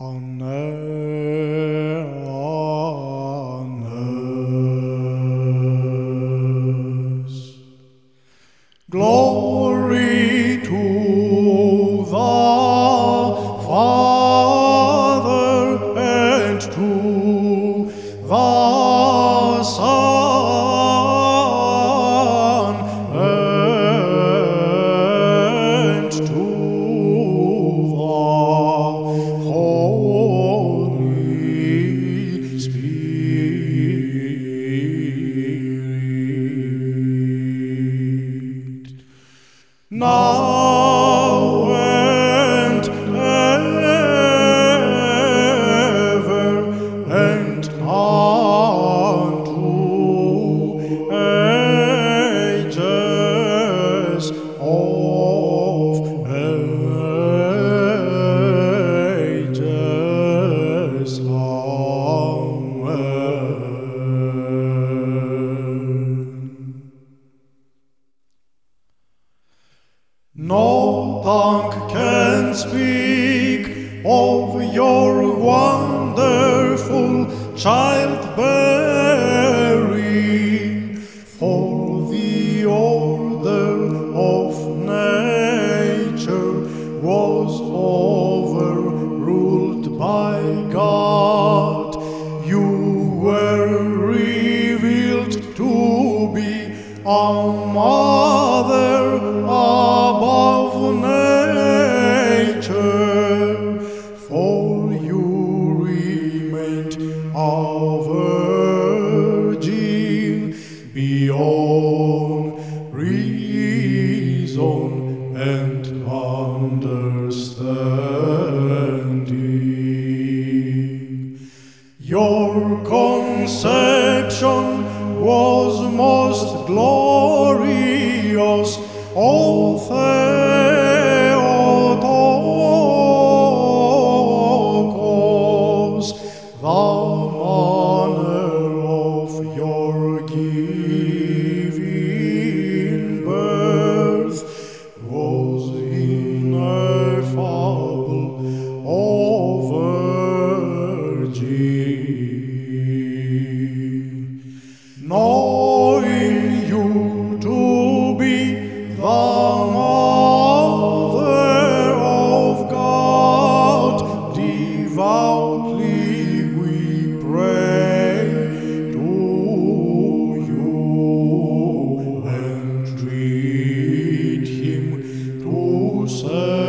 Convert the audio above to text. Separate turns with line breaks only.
on earth. Glory to the Father and to the now No tongue can speak of your wonderful childbearing, for the order of nature was overruled by God. You were revealed to be a virgin beyond reason and understanding. Your conception was most glorious, all things. knowing you to be the of God, devoutly we pray to you and treat Him to serve.